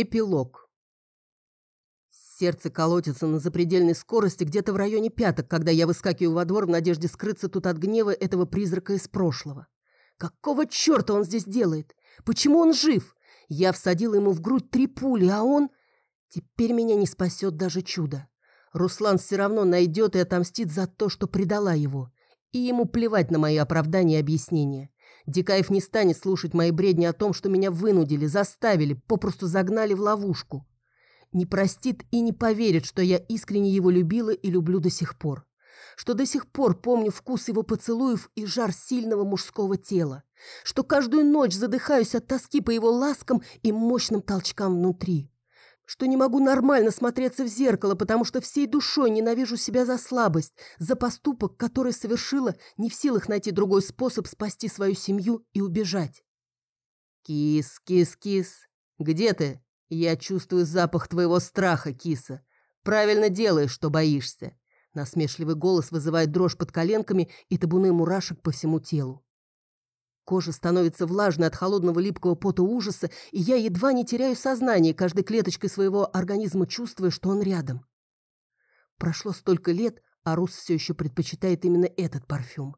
Эпилог. Сердце колотится на запредельной скорости где-то в районе пяток, когда я выскакиваю во двор в надежде скрыться тут от гнева этого призрака из прошлого. Какого черта он здесь делает? Почему он жив? Я всадила ему в грудь три пули, а он... Теперь меня не спасет даже чудо. Руслан все равно найдет и отомстит за то, что предала его. И ему плевать на мои оправдания и объяснения. Дикаев не станет слушать мои бредни о том, что меня вынудили, заставили, попросту загнали в ловушку. Не простит и не поверит, что я искренне его любила и люблю до сих пор. Что до сих пор помню вкус его поцелуев и жар сильного мужского тела. Что каждую ночь задыхаюсь от тоски по его ласкам и мощным толчкам внутри что не могу нормально смотреться в зеркало, потому что всей душой ненавижу себя за слабость, за поступок, который совершила, не в силах найти другой способ спасти свою семью и убежать. «Кис, кис, кис, где ты? Я чувствую запах твоего страха, киса. Правильно делаешь, что боишься». Насмешливый голос вызывает дрожь под коленками и табуны мурашек по всему телу. Кожа становится влажной от холодного липкого пота ужаса, и я едва не теряю сознание, каждой клеточкой своего организма чувствуя, что он рядом. Прошло столько лет, а Рус все еще предпочитает именно этот парфюм.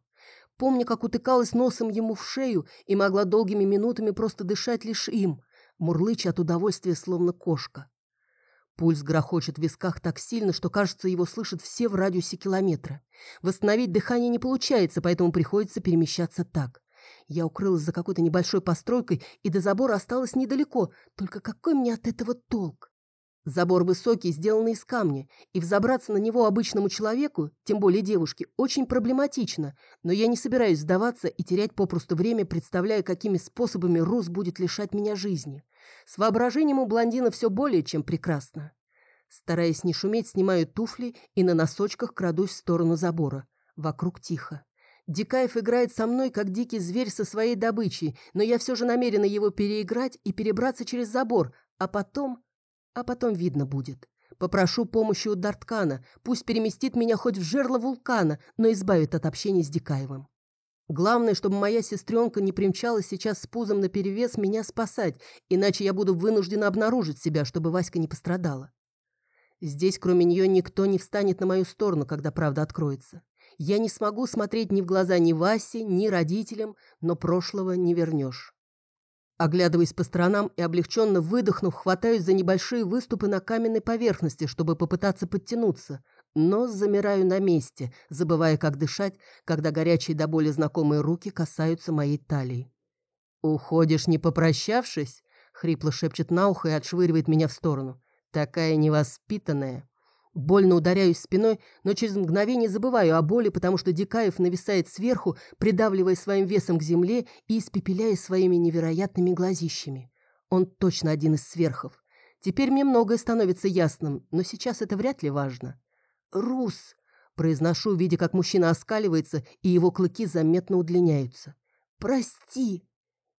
Помню, как утыкалась носом ему в шею и могла долгими минутами просто дышать лишь им, мурлыча от удовольствия, словно кошка. Пульс грохочет в висках так сильно, что, кажется, его слышат все в радиусе километра. Восстановить дыхание не получается, поэтому приходится перемещаться так. Я укрылась за какой-то небольшой постройкой, и до забора осталось недалеко. Только какой мне от этого толк? Забор высокий, сделанный из камня, и взобраться на него обычному человеку, тем более девушке, очень проблематично, но я не собираюсь сдаваться и терять попросту время, представляя, какими способами Рус будет лишать меня жизни. С воображением у блондина все более чем прекрасно. Стараясь не шуметь, снимаю туфли и на носочках крадусь в сторону забора. Вокруг тихо. Дикаев играет со мной, как дикий зверь со своей добычей, но я все же намерена его переиграть и перебраться через забор, а потом... А потом видно будет. Попрошу помощи у Дарткана, пусть переместит меня хоть в жерло вулкана, но избавит от общения с Дикаевым. Главное, чтобы моя сестренка не примчалась сейчас с пузом наперевес меня спасать, иначе я буду вынуждена обнаружить себя, чтобы Васька не пострадала. Здесь, кроме нее, никто не встанет на мою сторону, когда правда откроется. Я не смогу смотреть ни в глаза ни Васе, ни родителям, но прошлого не вернешь. Оглядываясь по сторонам и облегченно выдохнув, хватаюсь за небольшие выступы на каменной поверхности, чтобы попытаться подтянуться, но замираю на месте, забывая, как дышать, когда горячие до боли знакомые руки касаются моей талии. «Уходишь, не попрощавшись?» — хрипло шепчет на ухо и отшвыривает меня в сторону. «Такая невоспитанная». Больно ударяюсь спиной, но через мгновение забываю о боли, потому что Дикаев нависает сверху, придавливая своим весом к земле и испепеляя своими невероятными глазищами. Он точно один из сверхов. Теперь мне многое становится ясным, но сейчас это вряд ли важно. «Рус!» – произношу, видя, как мужчина оскаливается, и его клыки заметно удлиняются. «Прости!»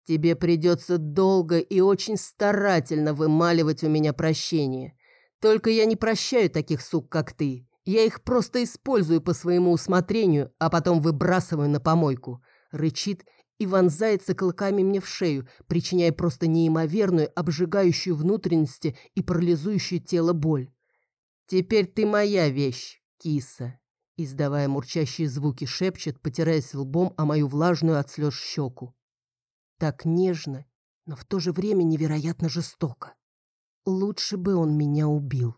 «Тебе придется долго и очень старательно вымаливать у меня прощение». Только я не прощаю таких сук, как ты. Я их просто использую по своему усмотрению, а потом выбрасываю на помойку. Рычит и вонзается клыками мне в шею, причиняя просто неимоверную, обжигающую внутренности и парализующую тело боль. «Теперь ты моя вещь, киса!» Издавая мурчащие звуки, шепчет, потираясь лбом о мою влажную от слез щеку. Так нежно, но в то же время невероятно жестоко. Лучше бы он меня убил.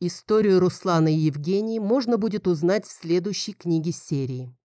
Историю Руслана и Евгении можно будет узнать в следующей книге серии.